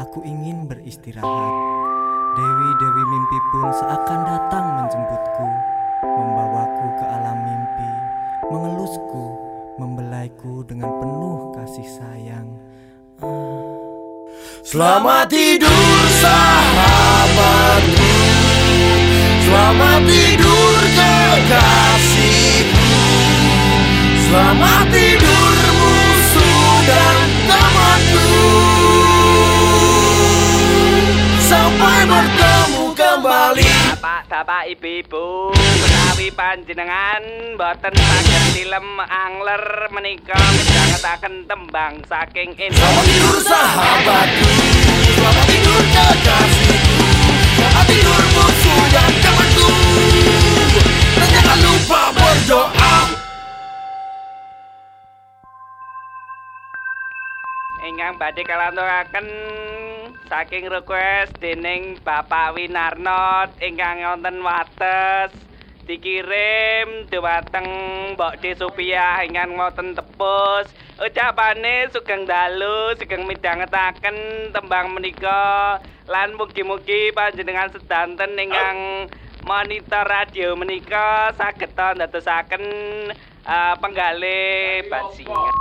Aku ingin beristirahat. Dewi-dewi mimpi pun seakan datang menjemputku, membawaku ke alam mimpi, mengelusku, membelaiku dengan penuh kasih sayang. Ah. Selamat tidur sahabatku Selamat tidur kekasihku Selamat tidur Bapak-bapak ibu-ibu menawi panjenengan boten saged dilem angler menika midhangetaken tembang saking Selamat tidur sahabatku. Selamat tidur ingkang badhe kalanturaken saking request dening Bapak Winarno ingkang wonten wates dikirim dumateng Mbok De Sophia ingkang wonten tepus ucapane sugeng dalu sugeng midhangetaken tembang menika. Lan mugi-mugi panjenengan sedanten ingkang monitor radio menika saged ndadosaken uh, penggalih bajingan